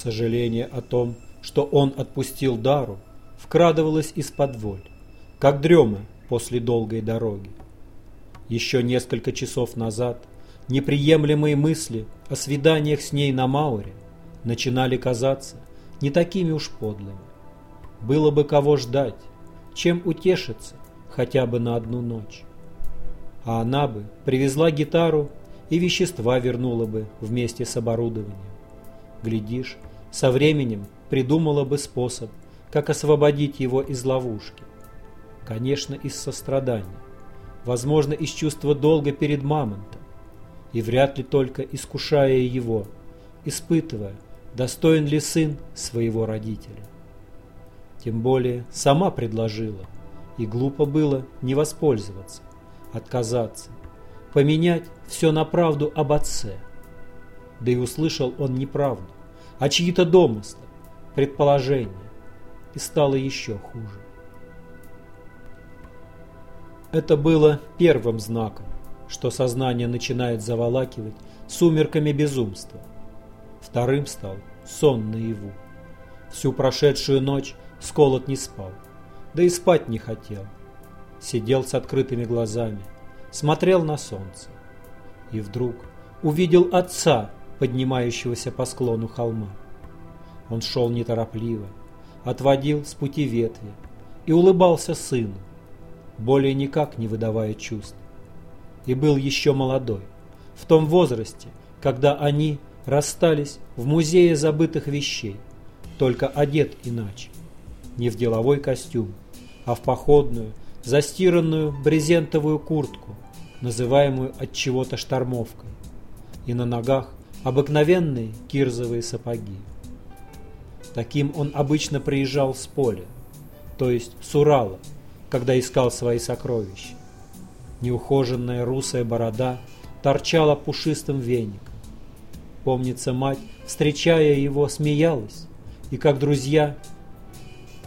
Сожаление о том, что он отпустил Дару, вкрадывалось из-под воль, как дрема после долгой дороги. Еще несколько часов назад неприемлемые мысли о свиданиях с ней на Мауре начинали казаться не такими уж подлыми. Было бы кого ждать, чем утешиться хотя бы на одну ночь. А она бы привезла гитару и вещества вернула бы вместе с оборудованием. Глядишь, со временем придумала бы способ, как освободить его из ловушки. Конечно, из сострадания, возможно, из чувства долга перед мамонтом, и вряд ли только искушая его, испытывая, достоин ли сын своего родителя. Тем более сама предложила, и глупо было не воспользоваться, отказаться, поменять все на правду об отце. Да и услышал он неправду, а чьи-то домыслы, предположения, и стало еще хуже. Это было первым знаком, что сознание начинает заволакивать сумерками безумства. Вторым стал сон наяву. Всю прошедшую ночь Сколот не спал, да и спать не хотел. Сидел с открытыми глазами, смотрел на солнце. И вдруг увидел отца, поднимающегося по склону холма. Он шел неторопливо, отводил с пути ветви и улыбался сыну, более никак не выдавая чувств. И был еще молодой, в том возрасте, когда они расстались в музее забытых вещей, только одет иначе. Не в деловой костюм, а в походную, застиранную брезентовую куртку, называемую от чего-то штормовкой, и на ногах обыкновенные кирзовые сапоги. Таким он обычно приезжал с поля, то есть с Урала, когда искал свои сокровища. Неухоженная русая борода торчала пушистым веником. Помнится, мать, встречая его, смеялась и, как друзья,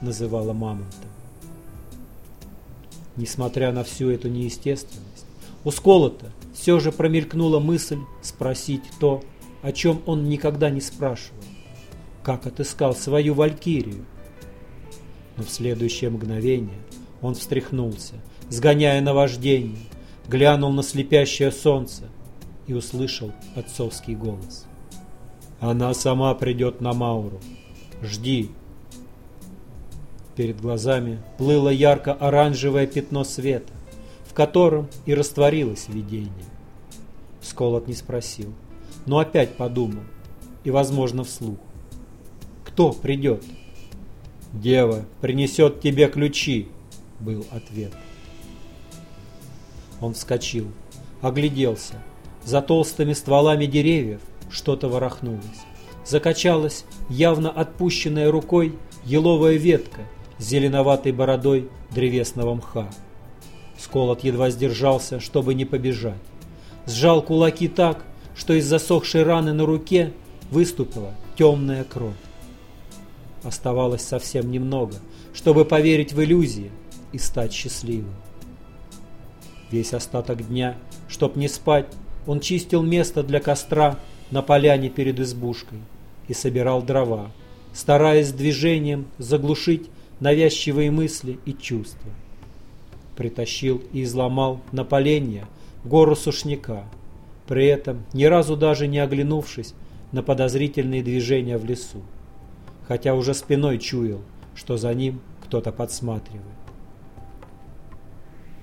называла мамонта. Несмотря на всю эту неестественность, у Сколота все же промелькнула мысль спросить то, о чем он никогда не спрашивал. Как отыскал свою валькирию? Но в следующее мгновение он встряхнулся, сгоняя наваждение, глянул на слепящее солнце и услышал отцовский голос. «Она сама придет на Мауру. Жди!» Перед глазами плыло ярко-оранжевое пятно света, в котором и растворилось видение. Сколот не спросил, но опять подумал, и, возможно, вслух. «Кто придет?» «Дева принесет тебе ключи», — был ответ. Он вскочил, огляделся. За толстыми стволами деревьев что-то ворохнулось. Закачалась явно отпущенная рукой еловая ветка с зеленоватой бородой древесного мха. Сколот едва сдержался, чтобы не побежать. Сжал кулаки так, что из засохшей раны на руке выступила темная кровь. Оставалось совсем немного, чтобы поверить в иллюзии и стать счастливым. Весь остаток дня, чтоб не спать, он чистил место для костра на поляне перед избушкой и собирал дрова, стараясь движением заглушить навязчивые мысли и чувства. Притащил и изломал на поленья гору сушняка, при этом ни разу даже не оглянувшись на подозрительные движения в лесу, хотя уже спиной чуял, что за ним кто-то подсматривает.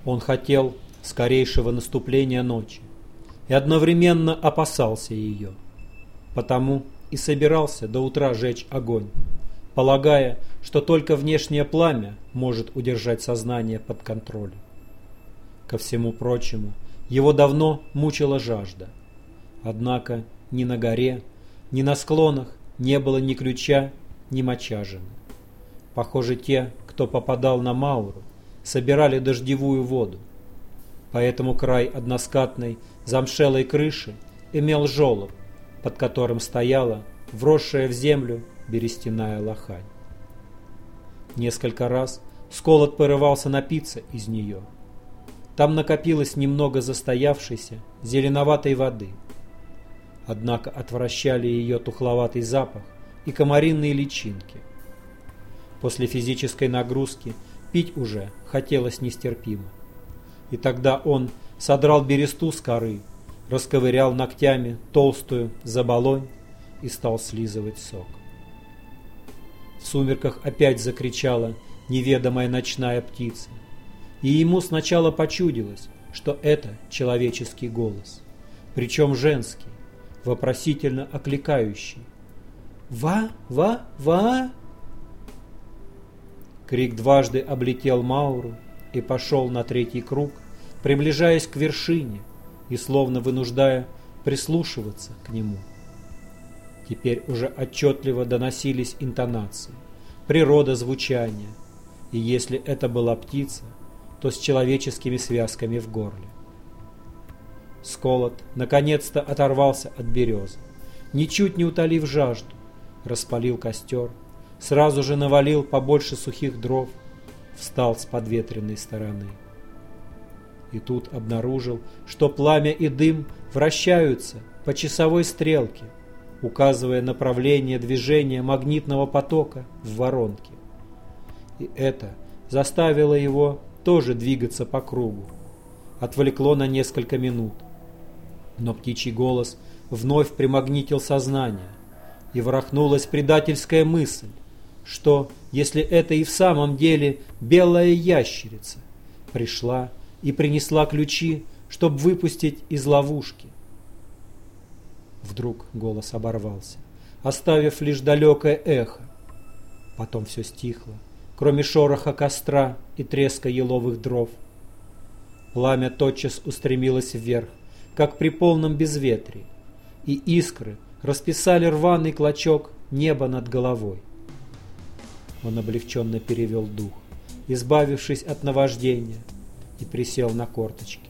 Он хотел скорейшего наступления ночи и одновременно опасался ее, потому и собирался до утра жечь огонь, полагая, что только внешнее пламя может удержать сознание под контролем. Ко всему прочему, его давно мучила жажда. Однако ни на горе, ни на склонах не было ни ключа, ни мочажины. Похоже, те, кто попадал на Мауру, собирали дождевую воду. Поэтому край односкатной замшелой крыши имел желоб, под которым стояла вросшая в землю берестяная лохань. Несколько раз Сколот порывался напиться из нее. Там накопилось немного застоявшейся зеленоватой воды. Однако отвращали ее тухловатый запах, и комаринные личинки. После физической нагрузки пить уже хотелось нестерпимо. И тогда он содрал бересту с коры, расковырял ногтями толстую заболонь и стал слизывать сок. В сумерках опять закричала неведомая ночная птица, и ему сначала почудилось, что это человеческий голос, причем женский, вопросительно окликающий. «Ва! Ва! Ва!» Крик дважды облетел Мауру и пошел на третий круг, приближаясь к вершине и словно вынуждая прислушиваться к нему. Теперь уже отчетливо доносились интонации, природа звучания, и если это была птица, то с человеческими связками в горле. Сколот наконец-то оторвался от березы, ничуть не утолив жажду, распалил костер, сразу же навалил побольше сухих дров, встал с подветренной стороны. И тут обнаружил, что пламя и дым вращаются по часовой стрелке, указывая направление движения магнитного потока в воронке. И это заставило его тоже двигаться по кругу. Отвлекло на несколько минут. Но птичий голос вновь примагнитил сознание, и ворохнулась предательская мысль, что, если это и в самом деле белая ящерица, пришла и принесла ключи, чтобы выпустить из ловушки. Вдруг голос оборвался, оставив лишь далекое эхо. Потом все стихло, кроме шороха костра и треска еловых дров. Пламя тотчас устремилось вверх, как при полном безветрии, и искры расписали рваный клочок неба над головой. Он облегченно перевел дух, избавившись от наваждения, и присел на корточки.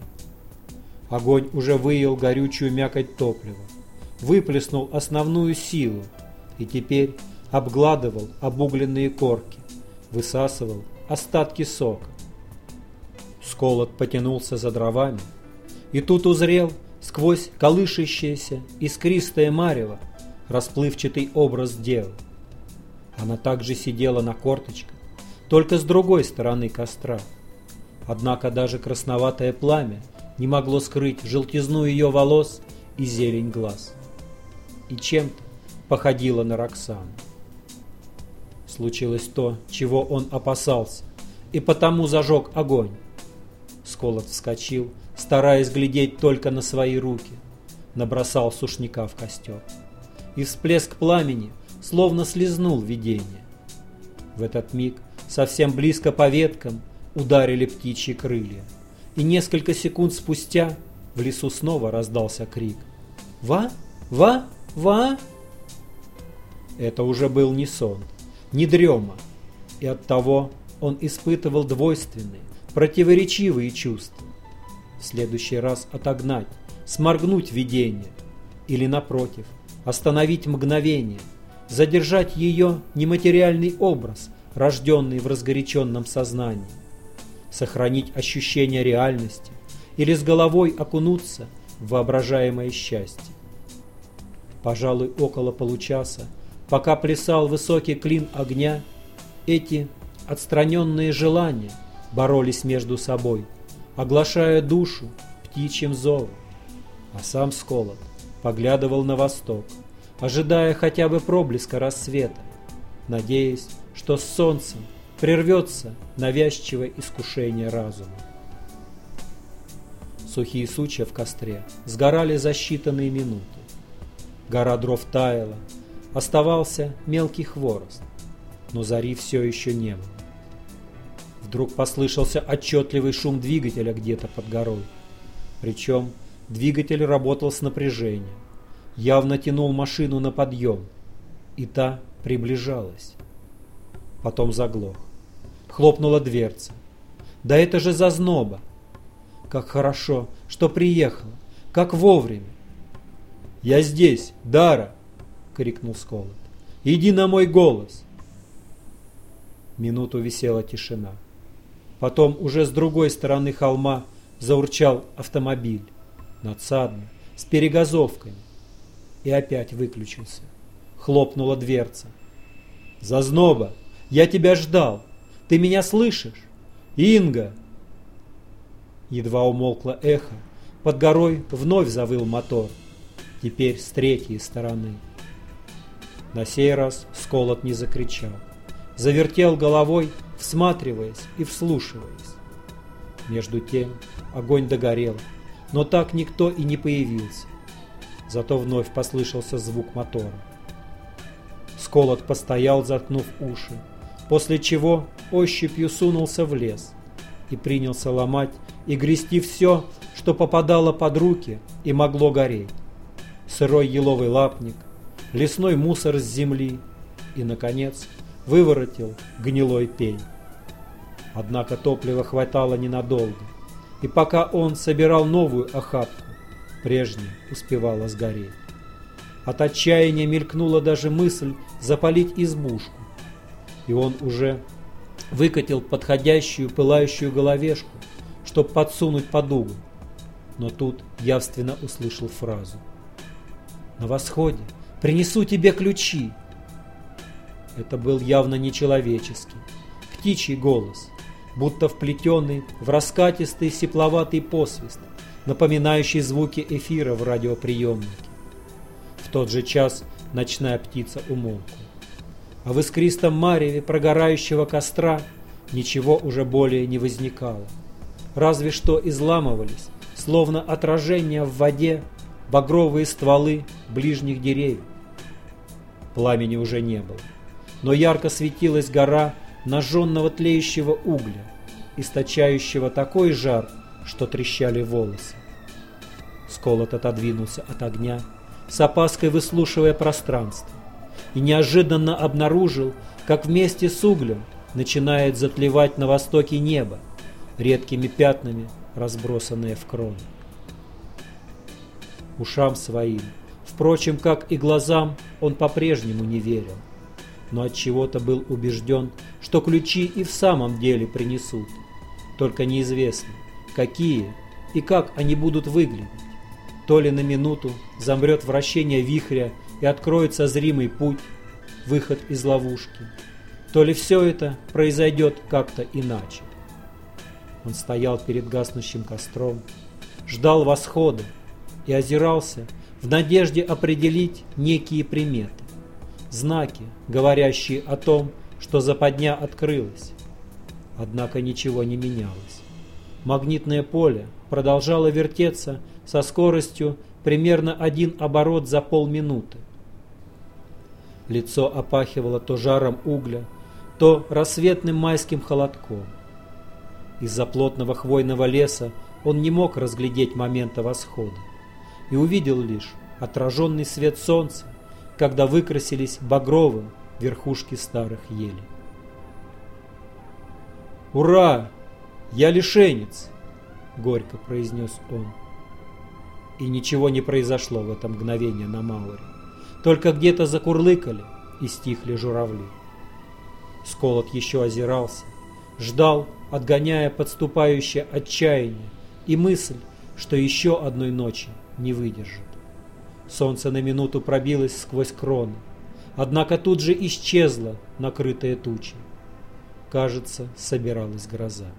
Огонь уже выел горючую мякоть топлива, выплеснул основную силу и теперь обгладывал обугленные корки, высасывал остатки сока. Сколот потянулся за дровами, и тут узрел сквозь колышащееся искристое марево расплывчатый образ девы. Она также сидела на корточках, только с другой стороны костра. Однако даже красноватое пламя не могло скрыть желтизну ее волос и зелень глаз. И чем-то походила на Роксану. Случилось то, чего он опасался, и потому зажег огонь. Сколот вскочил, стараясь глядеть только на свои руки, набросал сушняка в костер. И всплеск пламени словно слезнул видение. В этот миг совсем близко по веткам ударили птичьи крылья, и несколько секунд спустя в лесу снова раздался крик «Ва! Ва! Ва!» Это уже был не сон, не дрема, и оттого он испытывал двойственные, противоречивые чувства. В следующий раз отогнать, сморгнуть видение, или, напротив, остановить мгновение, задержать ее нематериальный образ, рожденный в разгоряченном сознании, сохранить ощущение реальности или с головой окунуться в воображаемое счастье. Пожалуй, около получаса Пока плясал высокий клин огня, эти отстраненные желания боролись между собой, оглашая душу птичьим зовом. А сам Сколот поглядывал на восток, ожидая хотя бы проблеска рассвета, надеясь, что с солнцем прервется навязчивое искушение разума. Сухие сучья в костре сгорали за считанные минуты. Гора дров таяла, Оставался мелкий хворост, но зари все еще не было. Вдруг послышался отчетливый шум двигателя где-то под горой. Причем двигатель работал с напряжением, явно тянул машину на подъем, и та приближалась. Потом заглох. Хлопнула дверца. Да это же зазноба! Как хорошо, что приехала, как вовремя. «Я здесь, Дара!» — крикнул Сколот. «Иди на мой голос!» Минуту висела тишина. Потом уже с другой стороны холма заурчал автомобиль, надсадно, с перегазовками, и опять выключился. хлопнула дверца. «Зазноба! Я тебя ждал! Ты меня слышишь? Инга!» Едва умолкло эхо, под горой вновь завыл мотор, теперь с третьей стороны. На сей раз Сколот не закричал. Завертел головой, всматриваясь и вслушиваясь. Между тем огонь догорел, но так никто и не появился. Зато вновь послышался звук мотора. Сколот постоял, заткнув уши, после чего ощупью сунулся в лес и принялся ломать и грести все, что попадало под руки и могло гореть. Сырой еловый лапник, лесной мусор с земли и, наконец, выворотил гнилой пень. Однако топлива хватало ненадолго, и пока он собирал новую охапку, прежняя успевала сгореть. От отчаяния мелькнула даже мысль запалить избушку, и он уже выкатил подходящую пылающую головешку, чтоб подсунуть под угол. Но тут явственно услышал фразу. «На восходе принесу тебе ключи!» Это был явно нечеловеческий, птичий голос, будто вплетенный в раскатистый сепловатый посвист, напоминающий звуки эфира в радиоприемнике. В тот же час ночная птица умолкла. А в искристом мареве прогорающего костра ничего уже более не возникало. Разве что изламывались, словно отражения в воде, багровые стволы ближних деревьев. Пламени уже не было, но ярко светилась гора нажженного тлеющего угля, источающего такой жар, что трещали волосы. Сколот отодвинулся от огня, с опаской выслушивая пространство, и неожиданно обнаружил, как вместе с углем начинает затлевать на востоке небо, редкими пятнами разбросанное в кроне. Ушам своим, впрочем, как и глазам, он по-прежнему не верил но от чего-то был убежден, что ключи и в самом деле принесут. Только неизвестно, какие и как они будут выглядеть. То ли на минуту замрет вращение вихря и откроется зримый путь, выход из ловушки, то ли все это произойдет как-то иначе. Он стоял перед гаснущим костром, ждал восхода и озирался в надежде определить некие приметы знаки, говорящие о том, что западня открылась. Однако ничего не менялось. Магнитное поле продолжало вертеться со скоростью примерно один оборот за полминуты. Лицо опахивало то жаром угля, то рассветным майским холодком. Из-за плотного хвойного леса он не мог разглядеть момента восхода и увидел лишь отраженный свет солнца когда выкрасились багровым верхушки старых елей. «Ура! Я лишенец!» — горько произнес он. И ничего не произошло в это мгновение на Мауре. Только где-то закурлыкали и стихли журавли. Сколот еще озирался, ждал, отгоняя подступающее отчаяние и мысль, что еще одной ночи не выдержит. Солнце на минуту пробилось сквозь кроны, однако тут же исчезло, накрытое тучей. Кажется, собиралась гроза.